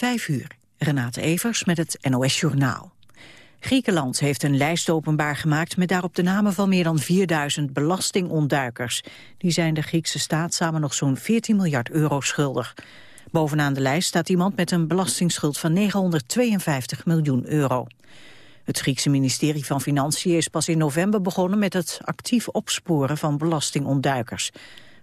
Vijf uur. Renate Evers met het NOS Journaal. Griekenland heeft een lijst openbaar gemaakt met daarop de namen van meer dan 4000 belastingontduikers. Die zijn de Griekse staat samen nog zo'n 14 miljard euro schuldig. Bovenaan de lijst staat iemand met een belastingsschuld van 952 miljoen euro. Het Griekse ministerie van Financiën is pas in november begonnen met het actief opsporen van belastingontduikers.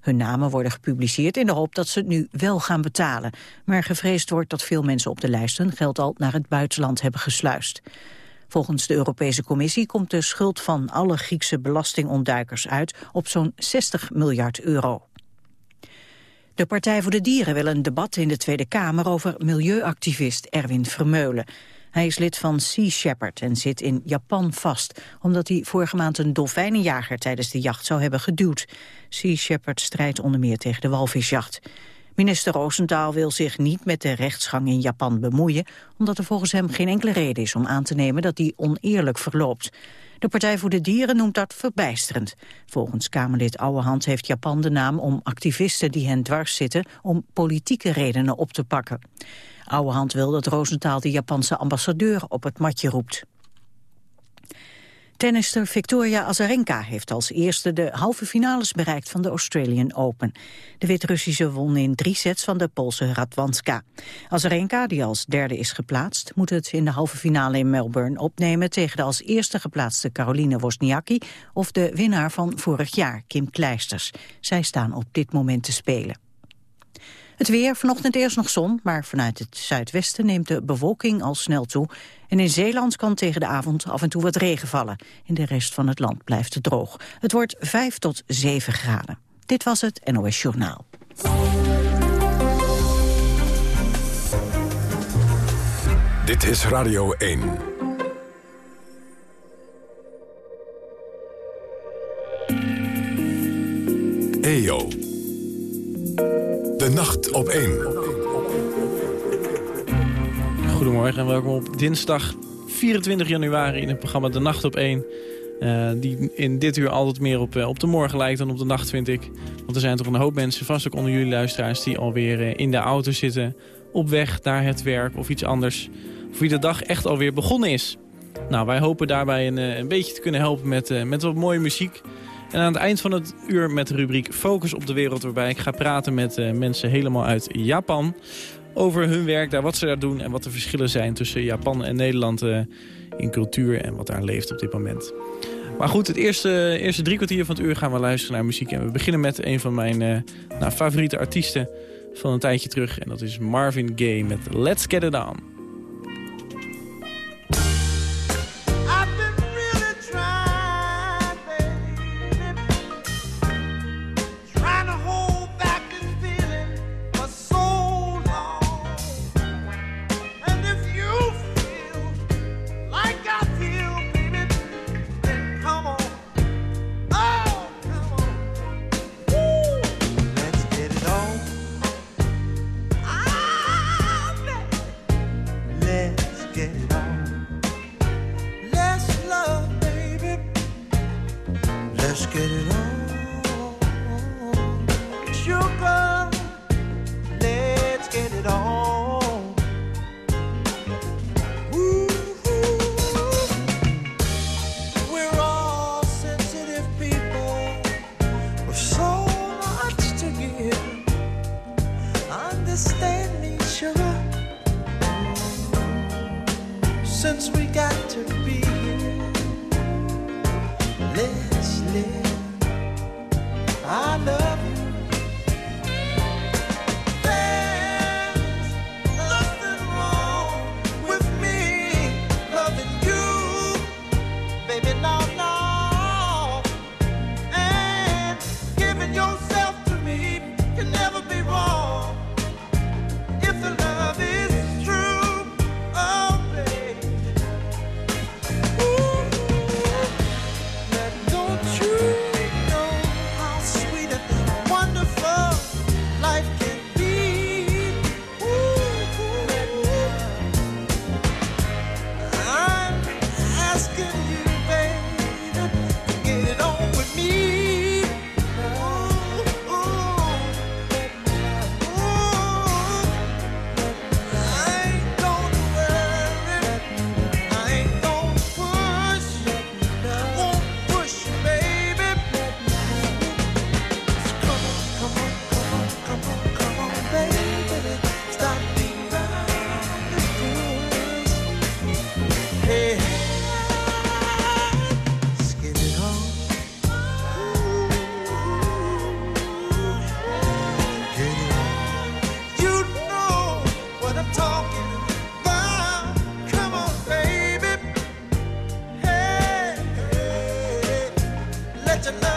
Hun namen worden gepubliceerd in de hoop dat ze het nu wel gaan betalen. Maar gevreesd wordt dat veel mensen op de lijst hun geld al naar het buitenland hebben gesluist. Volgens de Europese Commissie komt de schuld van alle Griekse belastingontduikers uit op zo'n 60 miljard euro. De Partij voor de Dieren wil een debat in de Tweede Kamer over milieuactivist Erwin Vermeulen. Hij is lid van Sea Shepherd en zit in Japan vast... omdat hij vorige maand een dolfijnenjager tijdens de jacht zou hebben geduwd. Sea Shepherd strijdt onder meer tegen de walvisjacht. Minister Roosentaal wil zich niet met de rechtsgang in Japan bemoeien... omdat er volgens hem geen enkele reden is om aan te nemen dat die oneerlijk verloopt. De Partij voor de Dieren noemt dat verbijsterend. Volgens Kamerlid Ouwehand heeft Japan de naam om activisten die hen dwars zitten... om politieke redenen op te pakken. Ouwehand wil dat Roosentaal de Japanse ambassadeur op het matje roept. Tennister Victoria Azarenka heeft als eerste de halve finales bereikt van de Australian Open. De Wit-Russische won in drie sets van de Poolse Radwanska. Azarenka, die als derde is geplaatst, moet het in de halve finale in Melbourne opnemen tegen de als eerste geplaatste Caroline Wozniacki of de winnaar van vorig jaar, Kim Kleisters. Zij staan op dit moment te spelen. Het weer, vanochtend eerst nog zon, maar vanuit het zuidwesten neemt de bewolking al snel toe. En in Zeeland kan tegen de avond af en toe wat regen vallen. In de rest van het land blijft het droog. Het wordt 5 tot 7 graden. Dit was het NOS Journaal. Dit is Radio 1. EO. De nacht op 1. Goedemorgen en welkom op dinsdag 24 januari in het programma De Nacht op 1. Uh, eh, die in dit uur altijd meer op, uh, op de morgen lijkt dan op de nacht, vind ik. Want er zijn toch een hoop mensen, vast ook onder jullie luisteraars... die alweer uh, in de auto zitten, op weg naar het werk of iets anders. Voor wie de dag echt alweer begonnen is. Nou, wij hopen daarbij een, een beetje te kunnen helpen met, met wat mooie muziek... En aan het eind van het uur met de rubriek Focus op de Wereld... waarbij ik ga praten met uh, mensen helemaal uit Japan... over hun werk daar, wat ze daar doen... en wat de verschillen zijn tussen Japan en Nederland uh, in cultuur... en wat daar leeft op dit moment. Maar goed, het eerste, eerste drie kwartier van het uur gaan we luisteren naar muziek. En we beginnen met een van mijn uh, nou, favoriete artiesten van een tijdje terug. En dat is Marvin Gaye met Let's Get It On. let you know.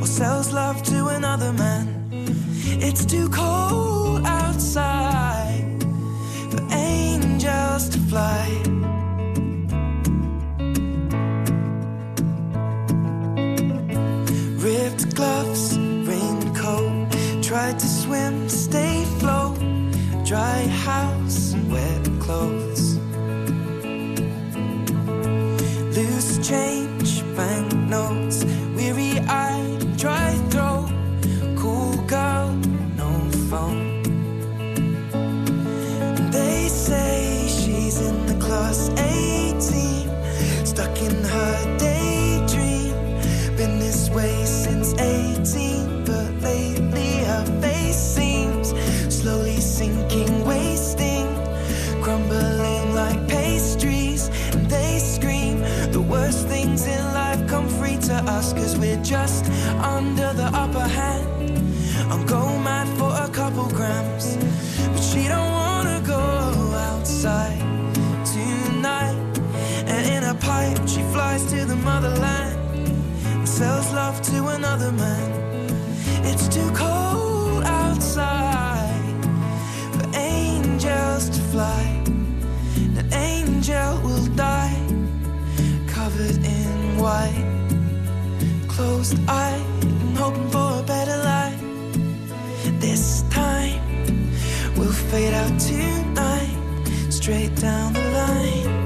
or sells love to another man. It's too cold outside for angels to fly. Ripped gloves, raincoat, tried to swim, stay float, dry house, wet clothes. Loose change, eyed dry throat, cool girl, no phone. They say she's in the class 18, stuck in her daydream. Been this way since 18, but lately her face seems slowly sinking, wasting, crumbling like pastries. And they scream the worst things in life come free to us, cause we're just she to the motherland and sells love to another man. It's too cold outside for angels to fly. An angel will die covered in white closed eye and hoping for a better life. This time we'll fade out tonight, straight down the line.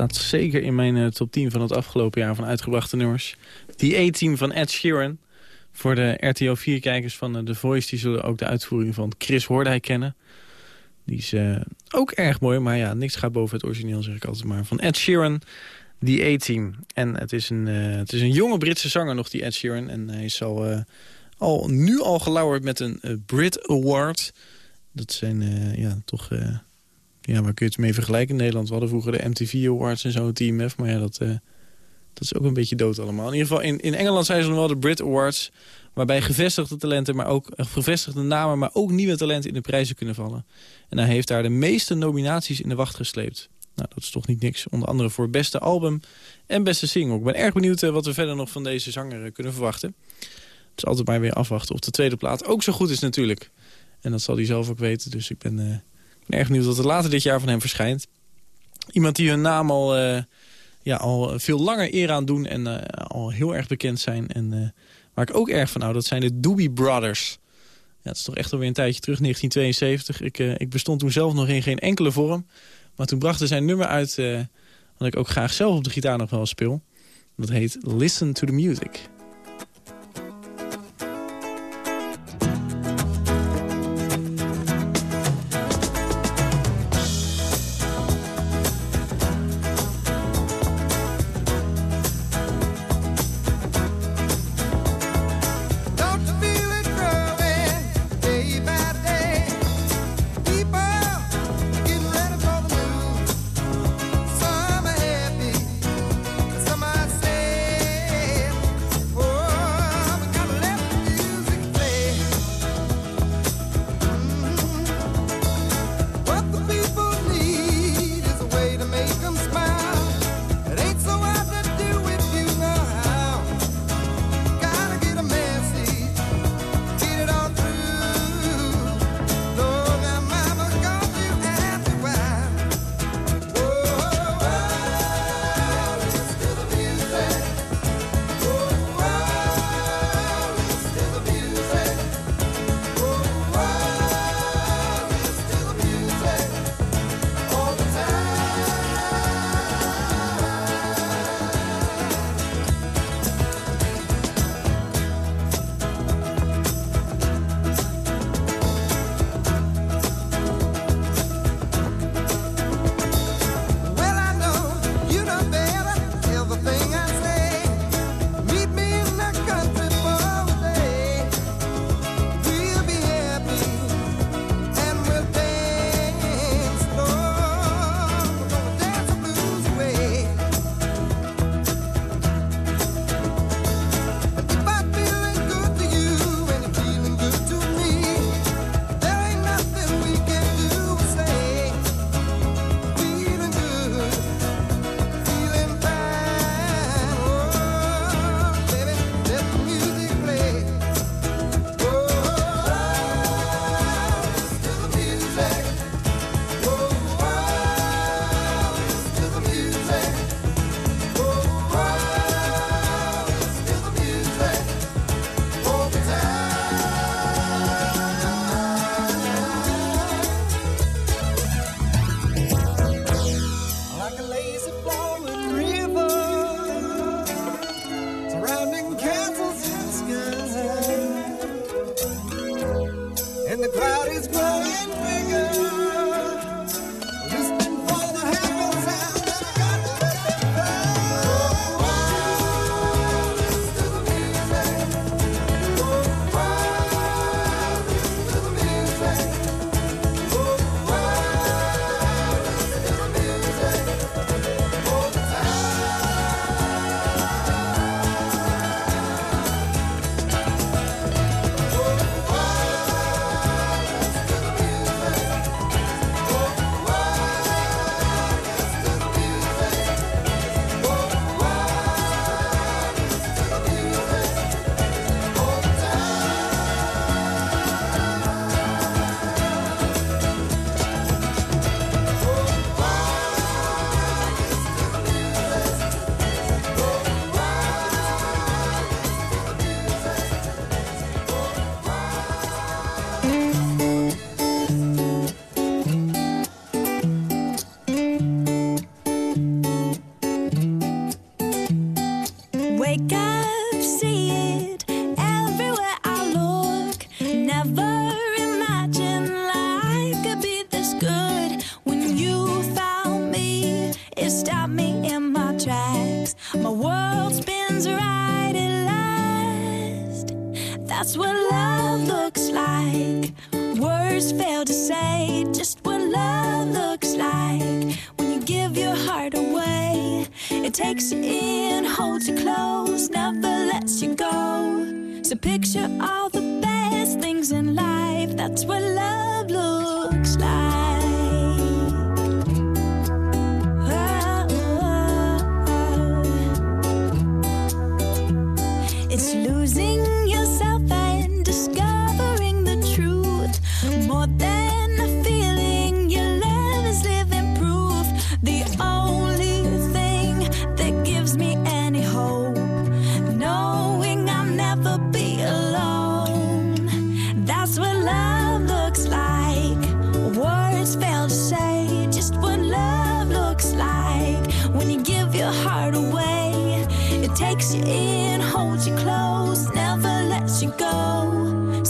Staat zeker in mijn eh, top 10 van het afgelopen jaar van uitgebrachte nummers. Die A-team van Ed Sheeran. Voor de RTL 4-kijkers van eh, The Voice... die zullen ook de uitvoering van Chris Hoordijk kennen. Die is eh, ook erg mooi, maar ja, niks gaat boven het origineel, zeg ik altijd maar. Van Ed Sheeran, die A-team. En het is, een, het is een jonge Britse zanger nog, die Ed Sheeran. En hij is al, al nu al gelauwerd met een Brit Award. Dat zijn ja, toch... ja, waar kun je het mee vergelijken in Nederland? We hadden vroeger de MTV Awards en zo, TMF. Maar ja, dat, eh, dat is ook een beetje dood allemaal. In ieder geval, in, in Engeland zijn ze nog wel de Brit Awards... waarbij gevestigde talenten, maar ook eh, gevestigde namen... maar ook nieuwe talenten in de prijzen kunnen vallen. En hij heeft daar de meeste nominaties in de wacht gesleept. Nou, dat is toch niet niks. Onder andere voor beste album en beste single. Ik ben erg benieuwd eh, wat we verder nog van deze zanger kunnen verwachten. Het is altijd maar weer afwachten of de tweede plaat ook zo goed is natuurlijk. En dat zal hij zelf ook weten. Dus ik ben, erg benieuwd wat er later dit jaar van hem verschijnt. Iemand die hun naam al, eh, ja, al veel langer eer aan doen en eh, al heel erg bekend zijn. En eh, waar ik ook erg van hou, dat zijn de Doobie Brothers. Ja, het is toch echt alweer een tijdje terug, 1972. Ik, ik bestond toen zelf nog in geen enkele vorm. Maar toen brachten zij een nummer uit... eh, wat ik ook graag zelf op de gitaar nog wel speel. Dat heet Listen to the Music.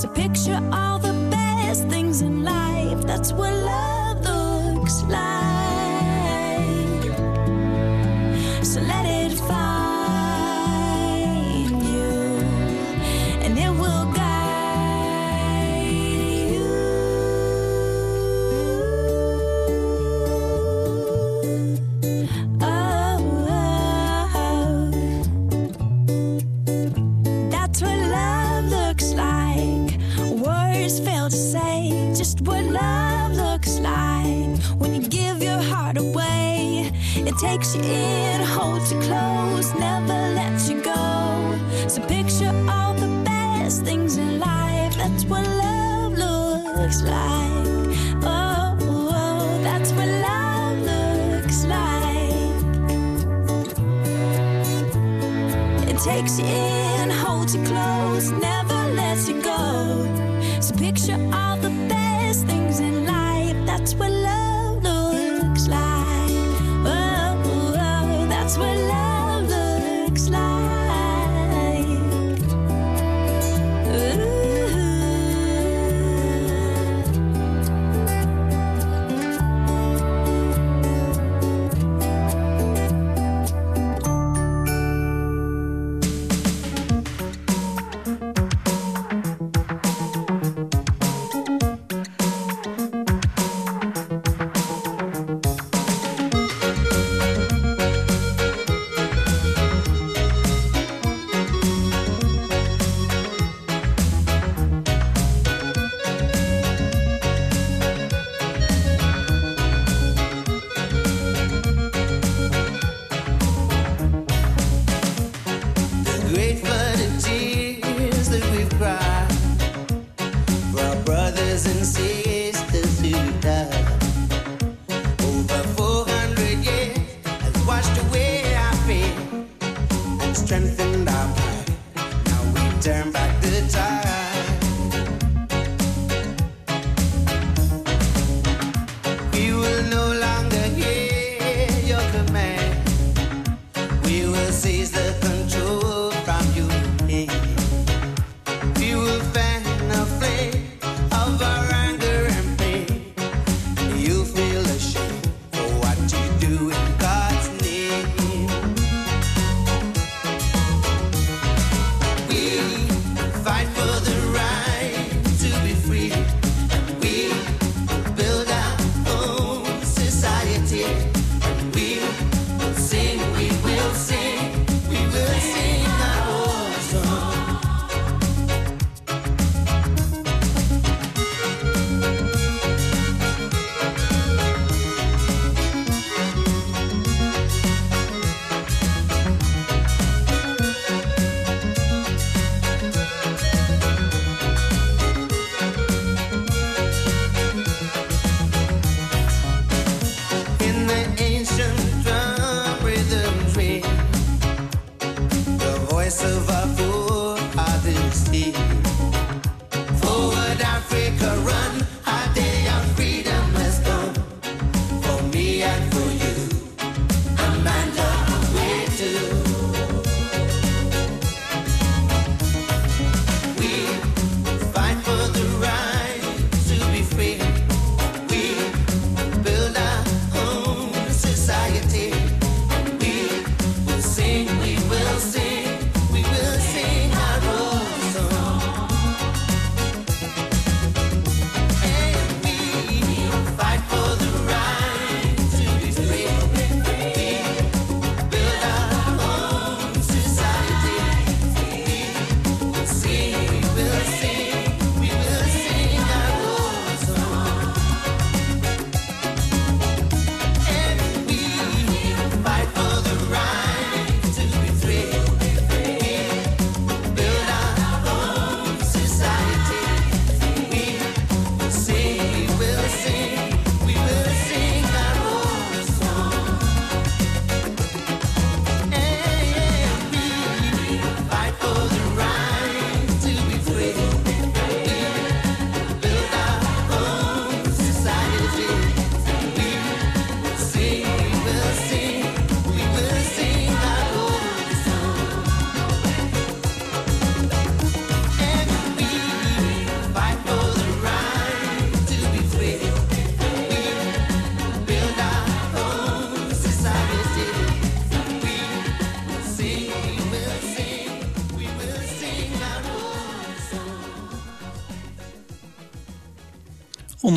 To pick takes you in, holds you close,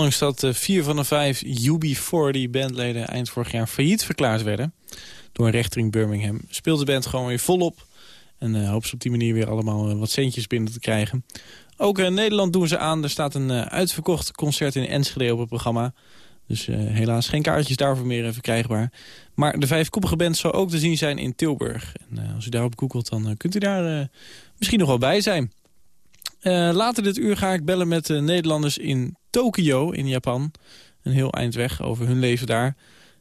Ondanks dat eh, vier van de vijf UB40 bandleden eind vorig jaar failliet verklaard werden... door een rechter in Birmingham, speelt de band gewoon weer volop... en uh, hoopt ze op die manier weer allemaal eh, wat centjes binnen te krijgen. Ook in Nederland doen ze aan. Er staat een uitverkocht concert in Enschede op het programma. Dus helaas geen kaartjes daarvoor meer verkrijgbaar. Maar de vijfkoppige band zal ook te zien zijn in Tilburg. En als u daarop googelt, dan kunt u daar misschien nog wel bij zijn. Uh, later dit uur ga ik bellen met de Nederlanders in Tokio in Japan. Een heel eind weg over hun leven daar.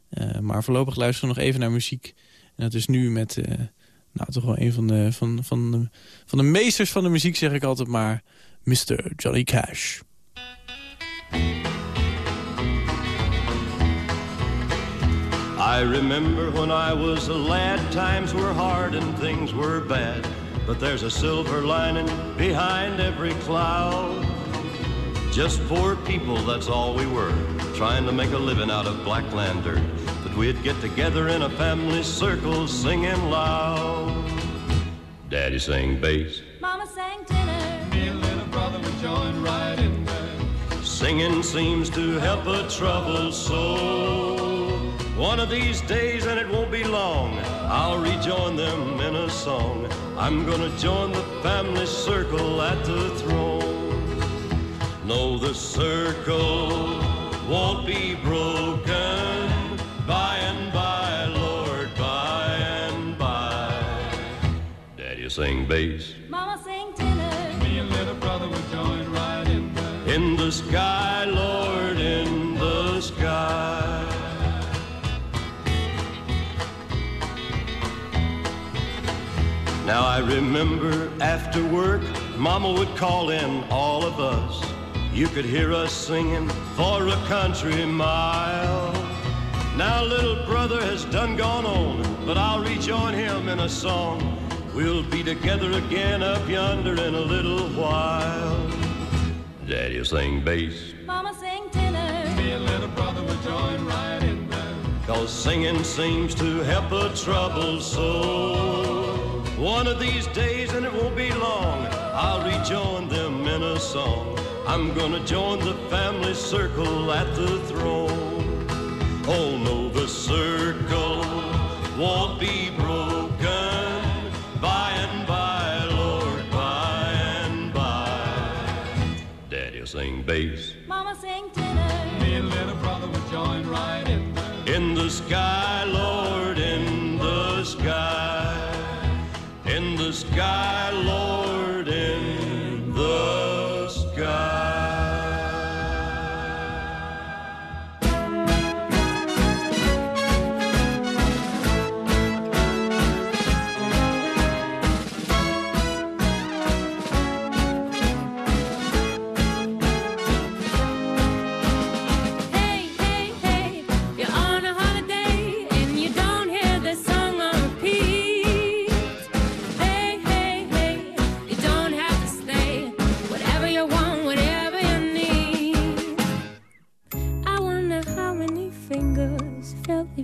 Uh, maar voorlopig luisteren we nog even naar muziek. En dat is nu met nou, toch wel een van de, van, van, van de meesters van de muziek, zeg ik altijd maar. Mr. Johnny Cash. I remember when I was a lad, times were hard and things were bad. But there's a silver lining behind every cloud. Just poor people, that's all we were, trying to make a living out of Blacklander. But we'd get together in a family circle singing loud. Daddy sang bass. Mama sang tenor. Me and little brother would join right in there. Singing seems to help a troubled soul. One of these days, and it won't be long, I'll rejoin them in a song. I'm gonna join the family circle at the throne. No, the circle won't be broken by and by, Lord, by and by. Daddy sing bass. Mama sing tenor. Me and little brother would join right in there. In the sky, Now I remember after work, Mama would call in all of us. You could hear us singing for a country mile. Now little brother has done gone on, but I'll rejoin him in a song. We'll be together again up yonder in a little while. Daddy'll sing bass, Mama sing tenor. Me and little brother would join right in there. cause singing seems to help a troubled soul. One of these days, and it won't be long, I'll rejoin them in a song. I'm gonna join the family circle at the throne. Oh no, the circle won't be broken by and by, Lord, by and by. Daddy'll sing bass Mama sang tenor. Me and little brother would join right in there. in the sky, Lord, in the sky, Lord,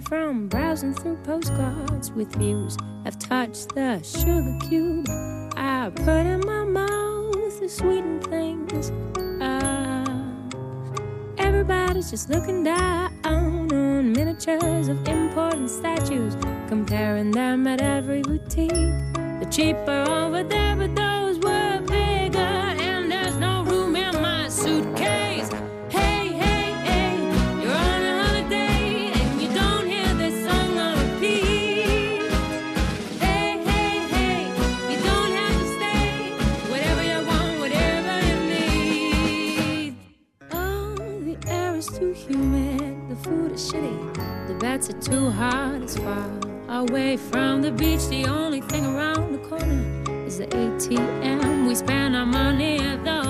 from browsing through postcards with views I've touched the sugar cube. I put in my mouth the sweetened things. Ah. Everybody's just looking down on miniatures of important statues, comparing them at every boutique. The cheaper over there, but those were too hot, it's far away from the beach. The only thing around the corner is the ATM. We spend our money at the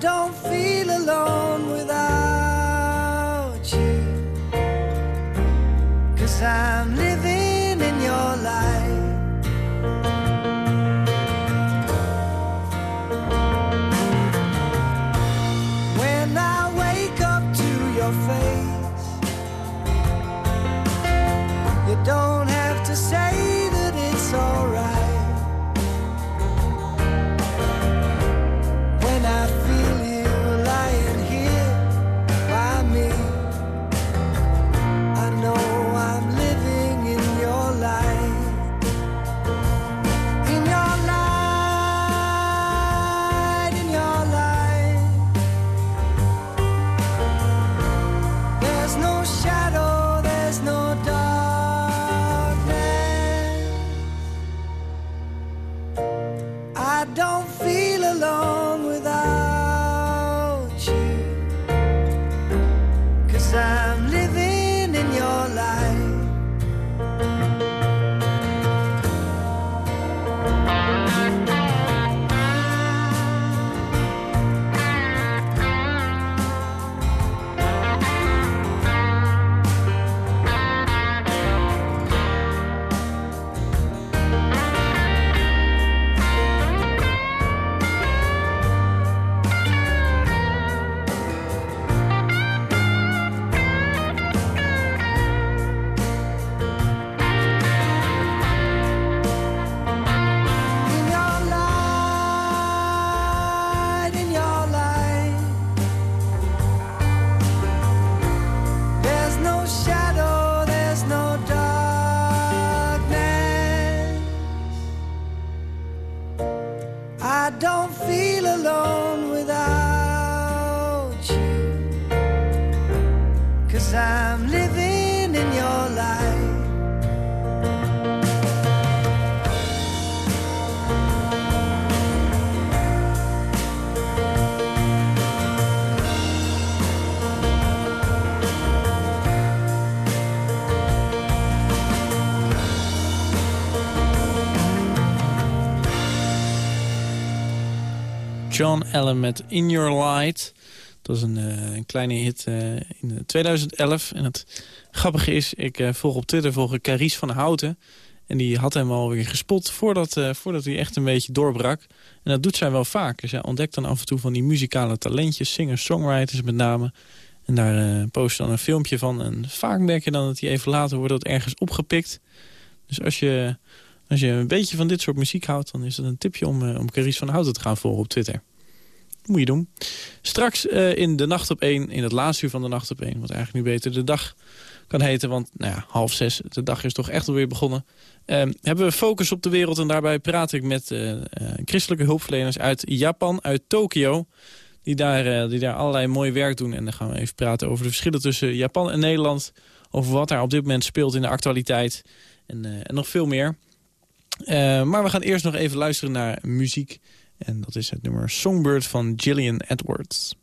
don't feel alone John Allen met In Your Light. Dat is een, eh, een kleine hit eh, in 2011. En het grappige is, ik eh, volg op Twitter volg ik Carice van Houten. En die had hem alweer gespot voordat, eh, voordat hij echt een beetje doorbrak. En dat doet zij wel vaak. Zij ontdekt dan af en toe van die muzikale talentjes, singers-songwriters met name. En daar eh post dan een filmpje van. En vaak merk je dan dat hij even later wordt dat ergens opgepikt. Dus als je, als je een beetje van dit soort muziek houdt... dan is dat een tipje om, eh, om Carice van Houten te gaan volgen op Twitter. Moet je doen. Straks eh, in de Nacht op 1, in het laatste uur van de Nacht op 1... wat eigenlijk nu beter de dag kan heten. Want nou ja, half zes, de dag is toch echt alweer begonnen. Ehm, hebben we focus op de wereld en daarbij praat ik met eh, christelijke hulpverleners uit Japan, uit Tokio. Die daar, die daar allerlei mooi werk doen. En dan gaan we even praten over de verschillen tussen Japan en Nederland. Over wat daar op dit moment speelt in de actualiteit. En, en nog veel meer. Eh, maar we gaan eerst nog even luisteren naar muziek. En dat is het nummer Songbird van Gillian Edwards.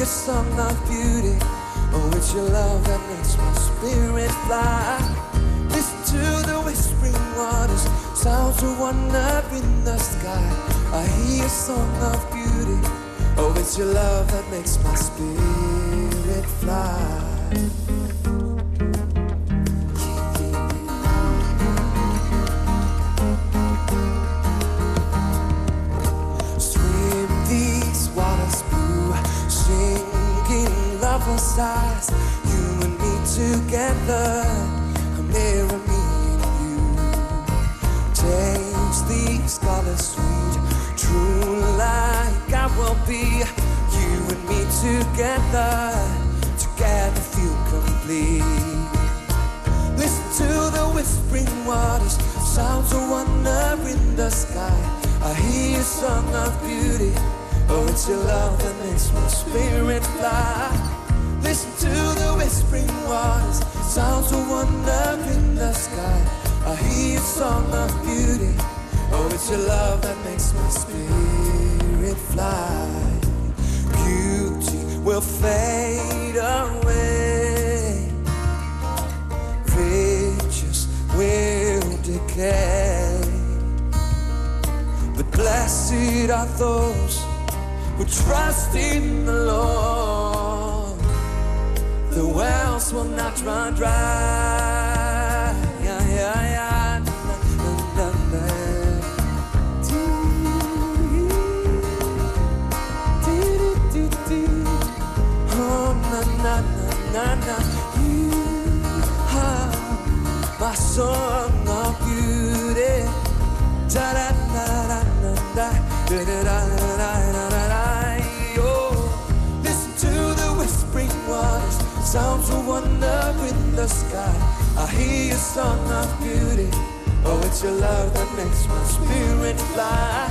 Your song of beauty, Oh, it's your love that makes my spirit fly. Listen to the whispering waters, sounds of wonder in the sky. I hear a song of beauty. Oh, it's your love that makes my spirit fly. You and me together, a mirror me and you. Taste these colors sweet, true like I will be. You and me together, together feel complete. Listen to the whispering waters, sounds of wonder in the sky. I hear a song of beauty. Oh, it's your love that makes my spirit fly. Listen to the whispering waters, sounds of wonder in the sky. I hear a song of beauty. Oh, it's your love that makes my spirit fly. Beauty will fade away riches will decay. But blessed are those who trust in the Lord. The wells will not run dry. Yeah, yeah, yeah. Na, na, na, you are my song of beauty. Da da da da da da da da. Sky. I hear a song of beauty. Oh, it's your love that makes my spirit fly.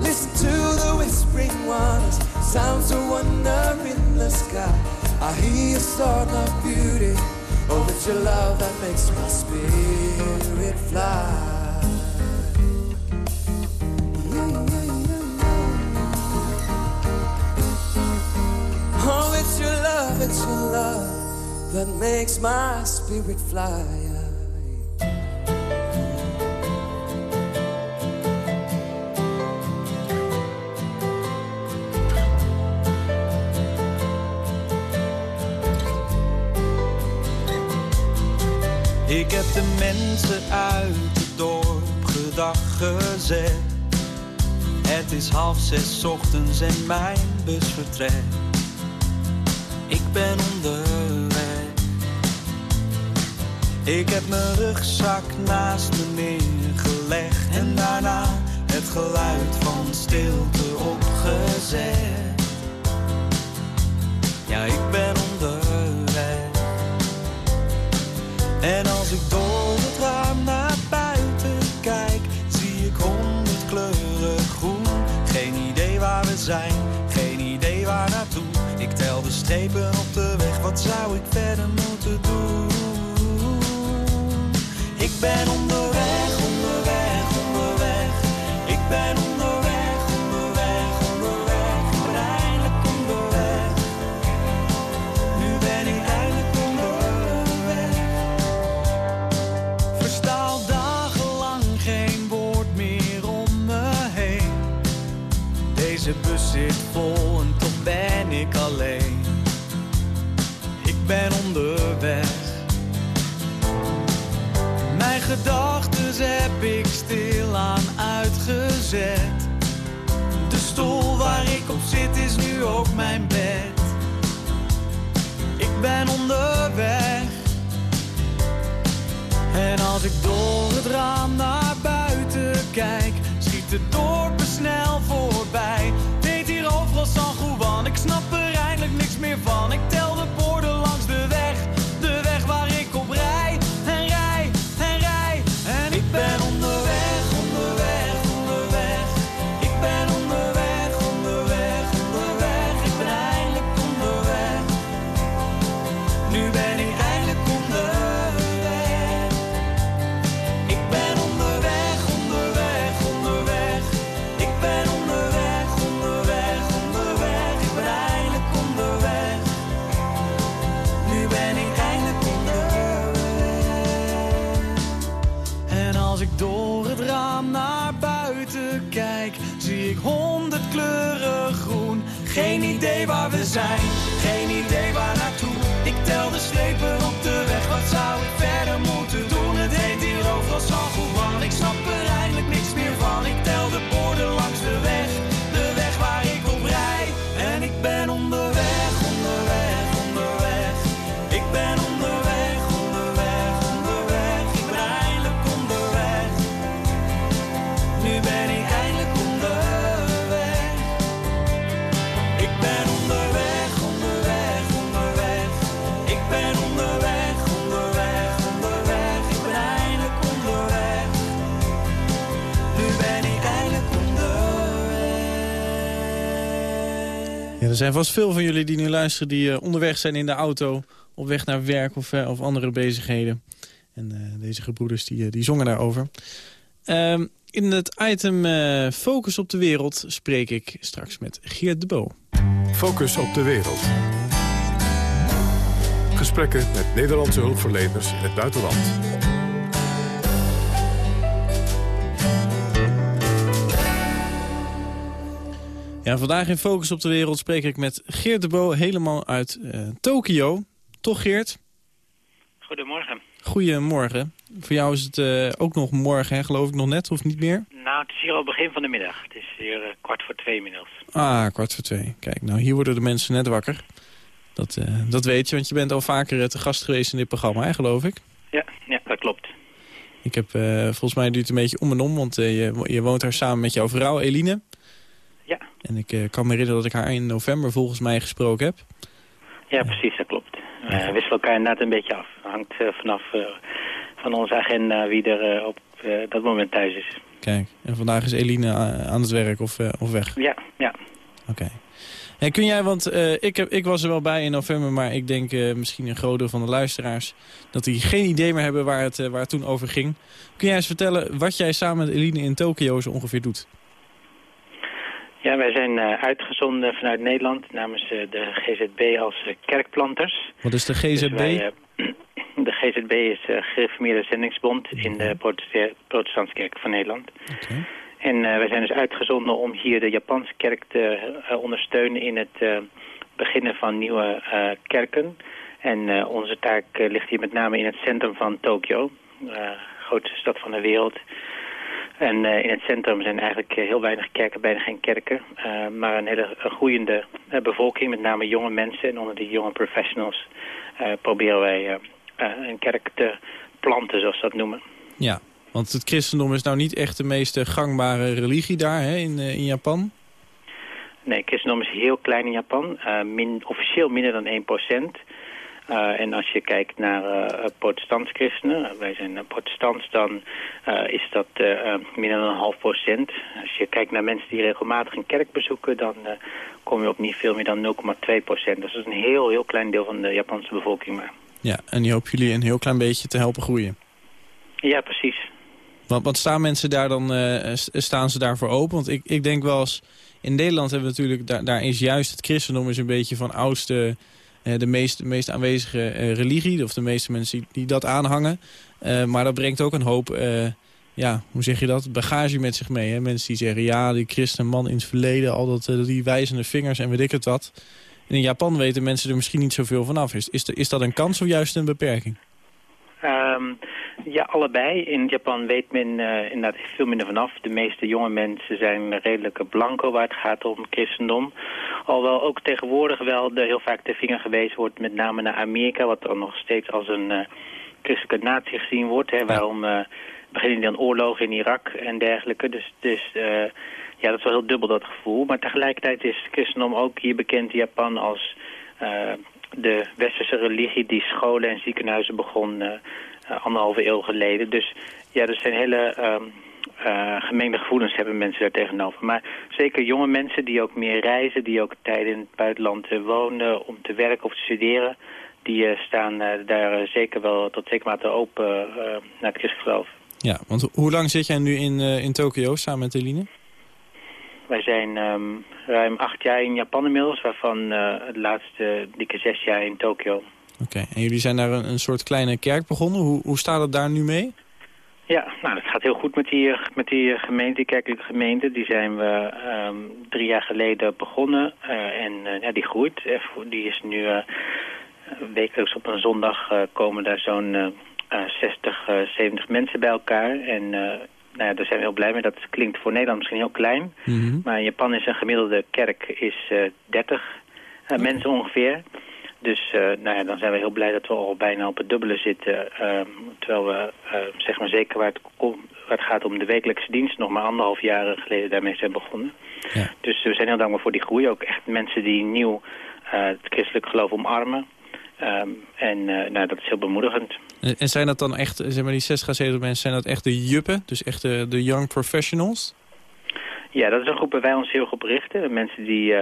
Listen to the whispering waters, sounds of wonder in the sky. I hear a song of beauty. Oh, it's your love that makes my spirit fly. Oh, it's your love, it's your love that makes my spirit fly. Ik heb de mensen uit het dorp gedag gezet. Het is half zes ochtends en mijn bus vertrekt. Ik heb mijn rugzak naast me neergelegd en daarna het geluid van stilte opgezet. Ja, ik ben onderweg. En als ik door het raam naar buiten kijk, zie ik honderd kleuren groen. Geen idee waar we zijn, geen idee waar naartoe. Ik tel de strepen op de weg, wat zou ik verder moeten doen? been er zijn vast veel van jullie die nu luisteren die eh, onderweg zijn in de auto... op weg naar werk of, eh, of andere bezigheden. En eh, deze gebroeders die, die zongen daarover. Ehm, in het item Focus op de Wereld spreek ik straks met Geert de Bo. Focus op de wereld. Gesprekken met Nederlandse hulpverleners in het buitenland. Ja, vandaag in Focus op de Wereld spreek ik met Geert de Bo helemaal uit eh, Tokio. Toch Geert? Goedemorgen. Goedemorgen. Voor jou is het eh, ook nog morgen, hè, geloof ik nog net, of niet meer? Nou, het is hier al begin van de middag. Het is hier eh, kwart voor twee inmiddels. Ah, kwart voor twee. Kijk, nou hier worden de mensen net wakker. Dat, dat weet je, want je bent al vaker te gast geweest in dit programma, hè, geloof ik. Ja, ja dat klopt. Ik heb, volgens mij duurt het een beetje om en om, want je, je woont daar samen met jouw vrouw Eline. Ja. En ik eh, kan me herinneren dat ik haar in november volgens mij gesproken heb. Ja, precies, dat klopt. We wisselen elkaar inderdaad een beetje af. Hangt eh, vanaf eh, van onze agenda wie er op dat moment thuis is. Kijk, en vandaag is Eline aan het werk of, of weg. Ja, ja. Oké. En kun jij, want ik, heb, ik was er wel bij in november, maar ik denk misschien een groot deel van de luisteraars... dat die geen idee meer hebben waar het, waar het toen over ging. Kun jij eens vertellen wat jij samen met Eline in Tokio zo ongeveer doet? Ja, wij zijn eh, uitgezonden vanuit Nederland namens eh, de GZB als eh, kerkplanters. Wat is de Dus GZB? wij, de GZB is uh, Gereformeerde Zendingsbond in de Protestantse Kerk van Nederland. En wij zijn dus uitgezonden om hier de Japanse kerk te ondersteunen in het beginnen van nieuwe kerken. En onze taak ligt hier met name in het centrum van Tokio, eh grootste stad van de wereld. En eh, in het centrum zijn eigenlijk eh, heel weinig kerken, bijna geen kerken. eh, maar een hele groeiende bevolking, met name jonge mensen. En onder die jonge professionals proberen wij een kerk te planten, zoals ze dat noemen. Ja, want het christendom is nou niet echt de meest gangbare religie daar hè, in, in Japan. Nee, christendom is heel klein in Japan. min, officieel minder dan 1%. Eh, en als je kijkt naar eh protestants christenen, eh, wij zijn eh, protestants, dan is dat minder dan een half procent. Als je kijkt naar mensen die regelmatig een kerk bezoeken, dan kom je op niet veel meer dan 0,2 procent. Dus dat is een heel, heel klein deel van de Japanse bevolking maar. Ja, en die hopen jullie een heel klein beetje te helpen groeien. Ja, precies. Want, want staan mensen daar dan, staan ze daarvoor open? Want ik, ik denk wel eens, in Nederland hebben we natuurlijk, daar, daar is juist het christendom is een beetje van oudste, de meest, meest aanwezige eh, religie. Of de meeste mensen die, dat aanhangen. Eh, maar dat brengt ook een hoop, eh, ja, hoe zeg je dat, bagage met zich mee. Hè? Mensen die zeggen, ja, die christenman in het verleden, al dat, eh, die wijzende vingers en weet ik het wat. En in Japan weten mensen er misschien niet zoveel vanaf. Is, is, is dat een kans of juist een beperking? Ehm, ja, allebei. In Japan weet men eh, inderdaad veel minder vanaf. De meeste jonge mensen zijn redelijk blanco waar het gaat om christendom. Alhoewel ook tegenwoordig wel de, heel vaak de vinger gewezen wordt met name naar Amerika... wat dan nog steeds als een eh, christelijke natie gezien wordt. Hè, waarom eh, beginnen die dan oorlogen in Irak en dergelijke. Dus, dus eh, ja, dat is wel heel dubbel dat gevoel. Maar tegelijkertijd is christendom ook hier bekend in Japan als... de westerse religie die scholen en ziekenhuizen begon anderhalve eeuw geleden. Dus ja, er zijn hele eh, gemengde gevoelens hebben mensen daar tegenover. Maar zeker jonge mensen die ook meer reizen, die ook tijden in het buitenland eh, wonen om te werken of te studeren, die eh, staan eh, daar eh, zeker wel tot zekere mate open eh, naar het christelijk geloof. Ja, want ho- hoe lang zit jij nu in, eh, in Tokio samen met Eline? Wij zijn ehm, ruim acht jaar in Japan inmiddels, waarvan eh, het laatste dikke zes jaar in Tokio. Oké, en jullie zijn daar een, een soort kleine kerk begonnen. Hoe, hoe staat het daar nu mee? Ja, nou, het gaat heel goed met die, met die gemeente, die kerkelijke gemeente. Die zijn we ehm, drie jaar geleden begonnen eh, en eh, ja, die groeit. Eh, Die is nu wekelijks op een zondag komen daar zo'n eh, eh, 60, eh, 70 mensen bij elkaar. En nou ja, daar zijn we heel blij mee. Dat klinkt voor Nederland misschien heel klein. Maar in Japan is een gemiddelde kerk is, eh 30 eh, mensen ongeveer. Dus eh, nou ja, dan zijn we heel blij dat we al bijna op het dubbele zitten. ehm, terwijl we eh, zeg maar zeker waar het, om, waar het gaat om de wekelijkse dienst... nog maar anderhalf jaar geleden daarmee zijn begonnen. Dus we zijn heel dankbaar voor die groei. Ook echt mensen die nieuw eh, het christelijk geloof omarmen. Ehm, en eh, nou, dat is heel bemoedigend. En, en zijn dat dan echt, zeg maar die 60 à 70 mensen, zijn dat echt de juppen? Dus echt de, de young professionals? Ja, dat is een groep waar wij ons heel goed op richten. Mensen die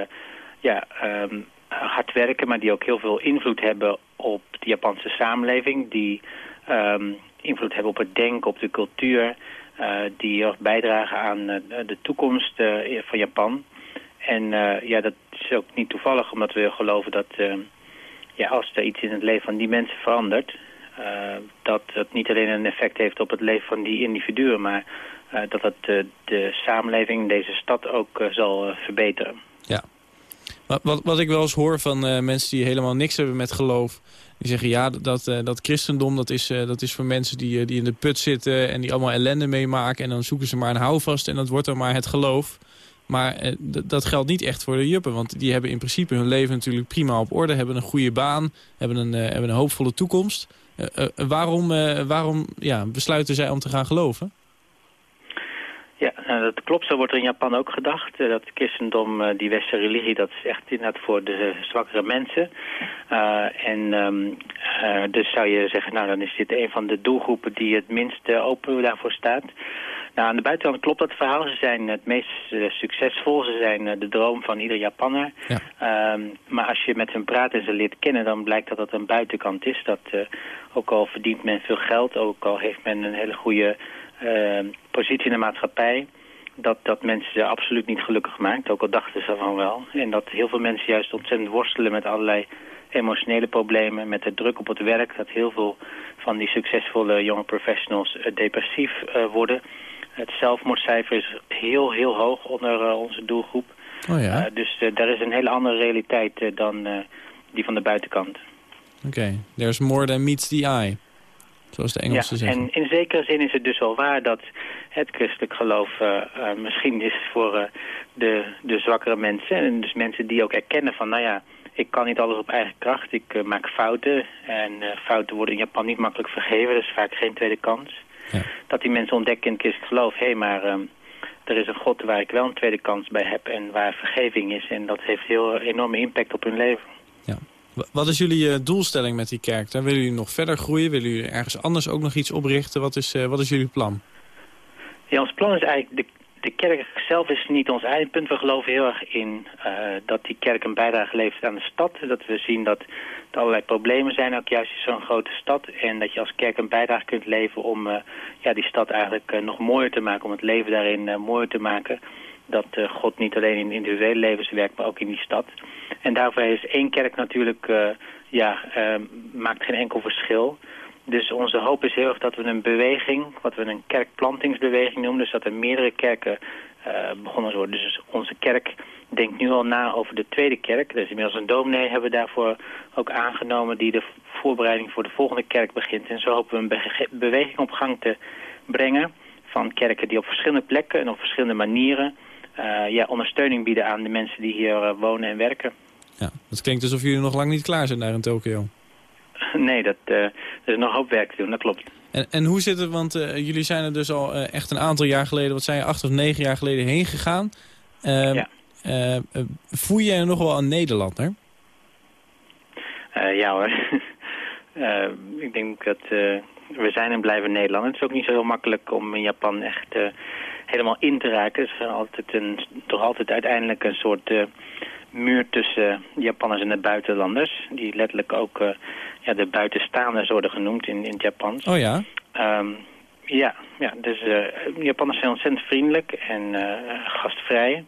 ja, ehm, hard werken, maar die ook heel veel invloed hebben op de Japanse samenleving. Die ehm, invloed hebben op het denken, op de cultuur. eh, die bijdragen aan eh, de toekomst eh, van Japan. En eh, ja, dat is ook niet toevallig, omdat we geloven dat ja, als er iets in het leven van die mensen verandert... eh, dat het niet alleen een effect heeft op het leven van die individuen... maar eh, dat het eh, de samenleving in deze stad ook eh, zal eh, verbeteren. Wat, ik wel eens hoor van eh, mensen die helemaal niks hebben met geloof... die zeggen ja, dat, eh, dat christendom dat is, eh, dat is voor mensen die, die in de put zitten... en die allemaal ellende meemaken en dan zoeken ze maar een houvast... en dat wordt dan maar het geloof. Maar dat geldt niet echt voor de juppen. Want die hebben in principe hun leven natuurlijk prima op orde... hebben een goede baan, hebben een, hebben een hoopvolle toekomst. Waarom waarom ja, besluiten zij om te gaan geloven? Ja, nou, dat klopt. Zo wordt er in Japan ook gedacht. eh, dat christendom, eh, die westerse religie, dat is echt inderdaad voor de zwakkere mensen. Eh, en ehm, eh, dus zou je zeggen, nou dan is dit een van de doelgroepen die het minst open daarvoor staat. Nou, aan de buitenkant klopt dat verhaal. Ze zijn het meest succesvol. Ze zijn de droom van ieder Japanner. Ehm, maar als je met hen praat en ze leert kennen, dan blijkt dat dat een buitenkant is. Dat ook al verdient men veel geld, ook al heeft men een hele goede positie in de maatschappij, dat, dat mensen ze absoluut niet gelukkig maakt. Ook al dachten ze van wel. En dat heel veel mensen juist ontzettend worstelen met allerlei emotionele problemen, met de druk op het werk. Dat heel veel van die succesvolle jonge professionals eh, depressief eh, worden. Het zelfmoordcijfer is heel, heel hoog onder eh, onze doelgroep. Oh ja, dus daar is een hele andere realiteit dan die van de buitenkant. oké. There's more than meets the eye. Zoals de Engelsen ja, zeggen. en in zekere zin is het dus wel waar dat het christelijk geloof eh, eh, misschien is voor eh, de, de zwakkere mensen. En dus mensen die ook erkennen van, nou ja, ik kan niet alles op eigen kracht. Ik maak fouten en fouten worden in Japan niet makkelijk vergeven. Dus vaak geen tweede kans. Dat die mensen ontdekken in het christelijk geloof, hé, maar ehm, er is een God waar ik wel een tweede kans bij heb en waar vergeving is. En dat heeft heel enorme impact op hun leven. Wa- Wat is jullie eh, doelstelling met die kerk? Dan willen jullie nog verder groeien? Willen jullie ergens anders ook nog iets oprichten? Wat is, eh, wat is jullie plan? Ja, ons plan is eigenlijk, de, de kerk zelf is niet ons eindpunt. We geloven heel erg in eh, dat die kerk een bijdrage levert aan de stad. Dat we zien dat er allerlei problemen zijn, ook juist in zo'n grote stad. En dat je als kerk een bijdrage kunt leveren om ja, die stad eigenlijk nog mooier te maken. Om het leven daarin mooier te maken. Dat eh, God niet alleen in individuele levens werkt, maar ook in die stad. En daarvoor is één kerk natuurlijk, eh, ja, eh, maakt geen enkel verschil. Dus onze hoop is heel erg dat we een beweging, wat we een kerkplantingsbeweging noemen, dus dat er meerdere kerken begonnen worden. Dus onze kerk denkt nu al na over de tweede kerk. Dus inmiddels een dominee hebben we daarvoor ook aangenomen die de voorbereiding voor de volgende kerk begint. En zo hopen we een be- beweging op gang te brengen van kerken die op verschillende plekken en op verschillende manieren ja, ondersteuning bieden aan de mensen die hier eh, wonen en werken. Ja, het klinkt alsof jullie nog lang niet klaar zijn daar in Tokio. nee, dat, eh, er is nog hoop werk te doen, dat klopt. En, en hoe zit het, want eh, jullie zijn er dus al eh, echt een aantal jaar geleden, wat zijn je, acht of negen jaar geleden heen gegaan. Ehm, eh, eh, voel jij je nog wel een Nederlander? Eh, ja hoor. Eh, ik denk dat eh, we zijn en blijven Nederland. Het is ook niet zo heel makkelijk om in Japan echt eh, helemaal in te raken. Er is altijd een, toch altijd uiteindelijk een soort eh, muur tussen Japanners en de buitenlanders. Die letterlijk ook eh, ja, de buitenstaanders worden genoemd in, in het Japans. Oh ja? Ehm, ja, ja, dus eh, Japanners zijn ontzettend vriendelijk en eh, gastvrij.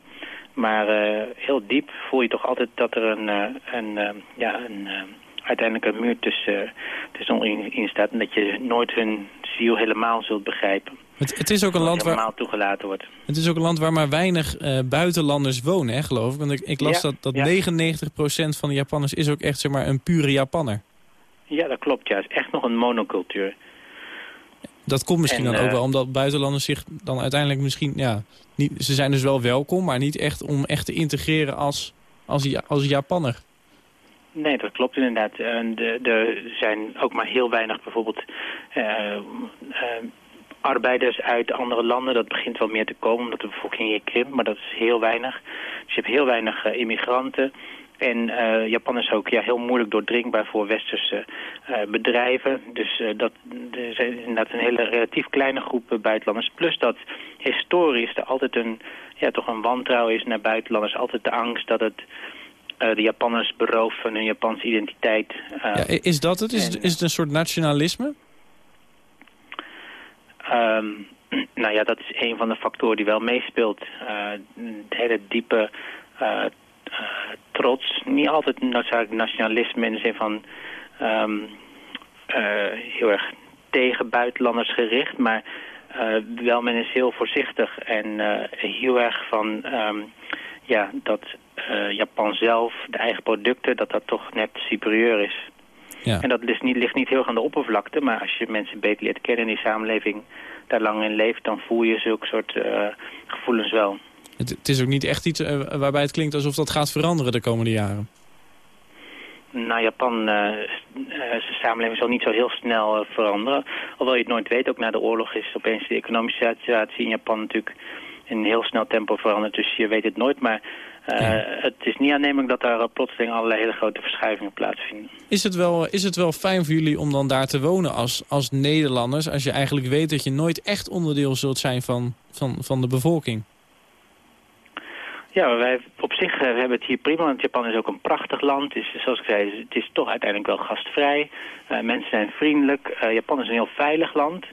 Maar eh, heel diep voel je toch altijd dat er een, eh, een, eh, ja, een, eh, uiteindelijk een muur tussen, tussen in, staat... en dat je nooit hun ziel helemaal zult begrijpen. Het, het is ook een land waar, helemaal toegelaten wordt. het is ook een land waar maar weinig eh, buitenlanders wonen, hè, geloof ik. Want ik, ik las Ja, dat, dat ja. 99% van de Japanners is ook echt zeg maar, een pure Japanner. Ja, dat klopt. Ja, het is echt nog een monocultuur. Dat komt misschien En, dan ook eh, wel omdat buitenlanders zich dan uiteindelijk misschien... Ja, niet, ze zijn dus wel welkom, maar niet echt om echt te integreren als, als, als Japanner. Nee, dat klopt inderdaad. Er zijn ook maar heel weinig bijvoorbeeld eh, eh, arbeiders uit andere landen. Dat begint wel meer te komen omdat de bevolking hier krimpt, maar dat is heel weinig. Dus je hebt heel weinig eh, immigranten. En Japan is ook ja, heel moeilijk doordringbaar voor westerse bedrijven. Dus dat, er zijn inderdaad een hele relatief kleine groep buitenlanders. Plus dat historisch er altijd een, ja, toch een wantrouwen is naar buitenlanders. Altijd de angst dat het de Japanners berooft van hun Japanse identiteit. Eh, Ja, is dat het? Is, en- is het een soort nationalisme? Ehm, nou ja, dat is een van de factoren die wel meespeelt. Eh, het hele diepe eh, eh, trots. Niet altijd noodzakelijk nationalisme in de zin van ehm, eh, heel erg tegen buitenlanders gericht. Maar eh, wel men is heel voorzichtig en eh, heel erg van ehm, ja, dat eh, Japan zelf, de eigen producten, dat dat toch net superieur is. Ja. En dat ligt niet, ligt niet heel erg aan de oppervlakte, maar als je mensen beter leert kennen in die samenleving, daar lang in leeft, dan voel je zulke soort eh, gevoelens wel. Het, het is ook niet echt iets eh, waarbij het klinkt alsof dat gaat veranderen de komende jaren. Nou, Japan, eh, eh, zijn samenleving zal niet zo heel snel eh, veranderen. Alhoewel je het nooit weet, ook na de oorlog is opeens de economische situatie in Japan natuurlijk in heel snel tempo veranderd. Dus je weet het nooit, maar eh, het is niet aannemelijk dat daar eh, plotseling allerlei hele grote verschuivingen plaatsvinden. Is het, wel, is het wel fijn voor jullie om dan daar te wonen als, als Nederlanders... als je eigenlijk weet dat je nooit echt onderdeel zult zijn van, van, van de bevolking? Ja, wij op zich eh, we hebben het hier prima, want Japan is ook een prachtig land. Dus zoals ik zei, het is toch uiteindelijk wel gastvrij. Eh, mensen zijn vriendelijk. Japan is een heel veilig land.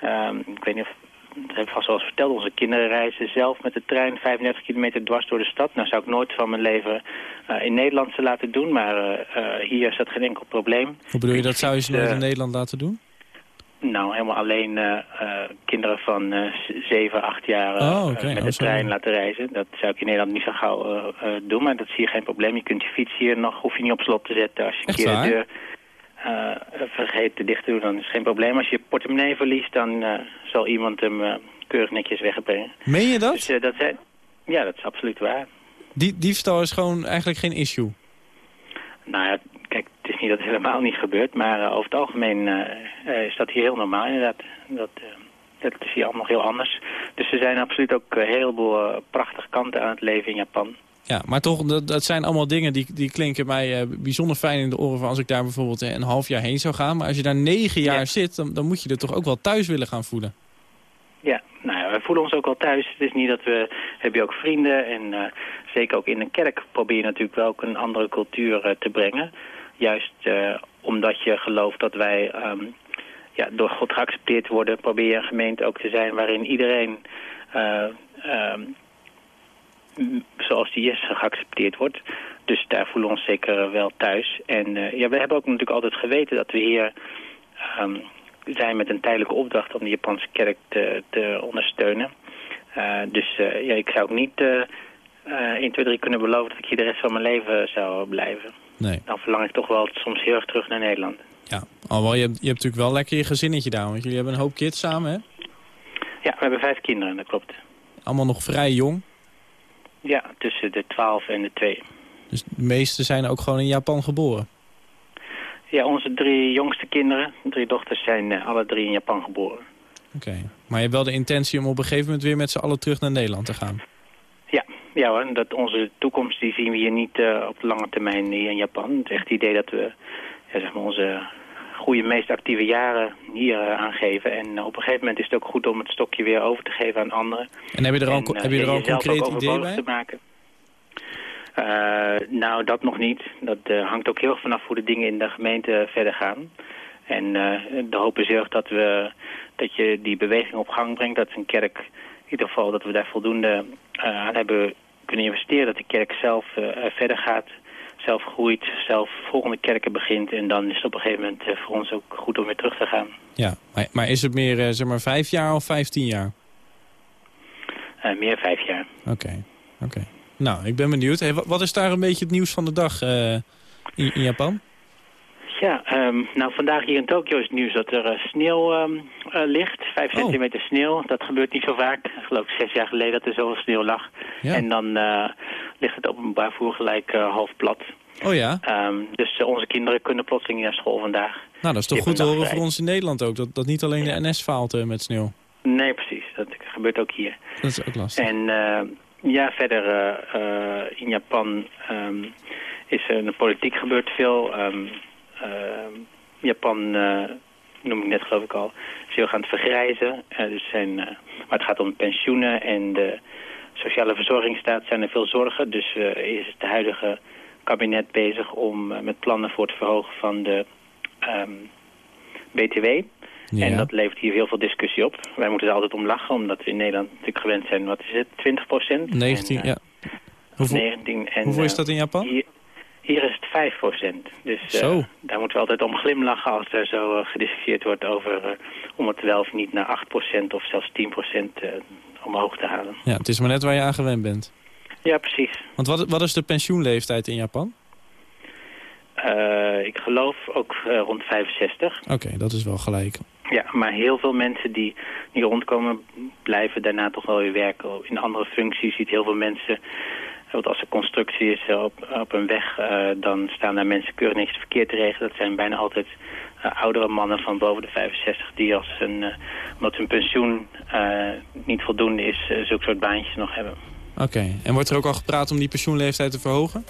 Ehm, ik weet niet of, dat heb ik vast wel eens verteld, onze kinderen reizen zelf met de trein 35 kilometer dwars door de stad. Nou zou ik nooit van mijn leven eh, in Nederland ze laten doen, maar eh, eh, hier is dat geen enkel probleem. Hoe bedoel je, dat zou je ze nooit in Nederland laten doen? Nou, helemaal alleen kinderen van eh, z- 7, 8 jaar Oh, met Oh, de trein laten reizen. Dat zou ik in Nederland niet zo gauw doen, maar dat is hier geen probleem. Je kunt je fiets hier nog, hoef je niet op slot te zetten. Als je een keer de deur eh, vergeet te dicht te doen, dan is het geen probleem. Als je portemonnee verliest, dan eh, zal iemand hem eh, keurig netjes wegbrengen. Meen je dat? Dus dat zijn, ja, dat is absoluut waar. Die, diefstal is gewoon eigenlijk geen issue. Nou ja, kijk, het is niet dat het helemaal niet gebeurt, maar over het algemeen is dat hier heel normaal inderdaad. Dat, dat is hier allemaal heel anders. Dus er zijn absoluut ook een heleboel prachtige kanten aan het leven in Japan. Ja, maar toch, dat, dat zijn allemaal dingen die, die klinken mij eh, bijzonder fijn in de oren... van als ik daar bijvoorbeeld eh, een half jaar heen zou gaan. Maar als je daar negen jaar zit, dan, dan moet je er toch ook wel thuis willen gaan voelen. Ja, nou ja, wij voelen ons ook wel thuis. Het is niet dat we, heb je ook vrienden en eh, zeker ook in een kerk probeer je natuurlijk wel ook een andere cultuur te brengen. Juist omdat je gelooft dat wij ehm, ja, door God geaccepteerd worden, probeer je een gemeente ook te zijn waarin iedereen eh, ehm, m- zoals die is geaccepteerd wordt. Dus daar voelen we ons zeker wel thuis. En eh, ja, we hebben ook natuurlijk altijd geweten dat we hier ehm, zijn met een tijdelijke opdracht om de Japanse kerk te, te ondersteunen. Eh, dus eh, ja, ik zou ook niet eh 1, 2, 3 kunnen beloven dat ik hier de rest van mijn leven zou blijven. Nee. Dan verlang ik toch wel soms heel erg terug naar Nederland. Ja, alhoewel je, hebt- je hebt natuurlijk wel lekker je gezinnetje daar. Want jullie hebben een hoop kids samen, hè? Ja, we hebben vijf kinderen, dat klopt. Allemaal nog vrij jong. Ja, tussen de 12 en de 2. Dus de meeste zijn ook gewoon in Japan geboren. Ja, onze drie jongste kinderen, drie dochters, zijn eh, alle drie in Japan geboren. Oké. Maar je hebt wel de intentie om op een gegeven moment weer met z'n allen terug naar Nederland te gaan. Ja, ja hoor, dat onze toekomst die zien we hier niet eh, op lange termijn hier in Japan. Het is echt het idee dat we ja, zeg maar onze goede, meest actieve jaren hier eh, aangeven. En eh, op een gegeven moment is het ook goed om het stokje weer over te geven aan anderen. En heb je er al, En, eh, heb je er al een concreet ook idee bij? te maken. Nou, dat nog niet. Dat hangt ook heel erg vanaf hoe de dingen in de gemeente verder gaan. En de hoop is erg dat, we, dat je die beweging op gang brengt. Dat een kerk, in ieder geval dat we daar voldoende aan hebben kunnen investeren. Dat de kerk zelf verder gaat. Zelf groeit, zelf volgende kerken begint. En dan is het op een gegeven moment eh, voor ons ook goed om weer terug te gaan. Ja, maar, maar is het meer eh, zeg maar vijf jaar of vijftien jaar? Eh, meer vijf jaar. Oké, oké. Nou, ik ben benieuwd. Hey, wat is daar een beetje het nieuws van de dag in, in Japan? Ja, ehm, nou vandaag hier in Tokio is het nieuws dat er eh, sneeuw ehm, eh, ligt. Vijf Oh. centimeter sneeuw. Dat gebeurt niet zo vaak. Ik geloof zes jaar geleden dat er zoveel sneeuw lag. Ja. En dan eh, ligt het openbaar voer gelijk half plat. Oh ja? Ehm, dus onze kinderen kunnen plotseling naar school vandaag. Nou, dat is toch goed te horen voor ons in Nederland ook. Dat, dat niet alleen de NS faalt met sneeuw. Nee, precies. Dat gebeurt ook hier. Dat is ook lastig. En ja, verder in Japan is er in de politiek gebeurt veel. Ehm, Japan, eh, noem ik net geloof ik al, is heel gaan vergrijzen. Eh, dus zijn, eh, maar het gaat om pensioenen en de sociale verzorgingsstaat zijn er veel zorgen. Dus is het huidige kabinet bezig om met plannen voor het verhogen van de ehm, BTW. Ja. En dat levert hier heel veel discussie op. Wij moeten er altijd om lachen, omdat we in Nederland natuurlijk gewend zijn, wat is het, 20 procent? 19, ja. Hoeveel, 19 en, hoeveel is dat in Japan? Hier, hier is het 5 procent. Dus eh, daar moeten we altijd om glimlachen als er zo eh, gediscussieerd wordt over eh, om het wel of niet naar 8 procent of zelfs 10 procent omhoog te halen. Ja, het is maar net waar je aan gewend bent. Ja, precies. Want wat, wat is de pensioenleeftijd in Japan? Ik geloof ook rond 65. Oké, dat is wel gelijk. Ja, maar heel veel mensen die, die rondkomen blijven daarna toch wel weer werken. In andere functies ziet heel veel mensen, want als er constructie is eh, op, op een weg, eh, dan staan daar mensen keurig niks verkeerd te regelen. Dat zijn bijna altijd eh, oudere mannen van boven de 65 die als een, omdat hun pensioen niet voldoende is, zulke soort baantjes nog hebben. Oké, en wordt er ook al gepraat om die pensioenleeftijd te verhogen?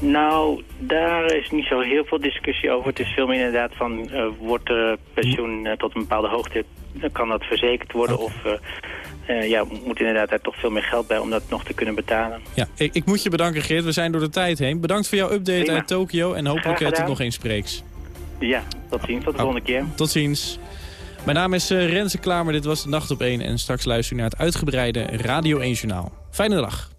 Nou, daar is niet zo heel veel discussie over. Het is veel meer inderdaad van, wordt er pensioen tot een bepaalde hoogte, eh, kan dat verzekerd worden? Of eh, eh, ja, moet inderdaad daar toch veel meer geld bij om dat nog te kunnen betalen? Ja, ik, ik moet je bedanken Geert, we zijn door de tijd heen. Bedankt voor jouw update Prima. uit Tokio en hopelijk eh, tot gedaan. nog eens spreeks. Ja, tot ziens. Tot de volgende keer. Tot ziens. Mijn naam is eh, Renze Klamer, dit was de Nacht op 1 en straks luister u naar het uitgebreide Radio 1 Journaal. Fijne dag.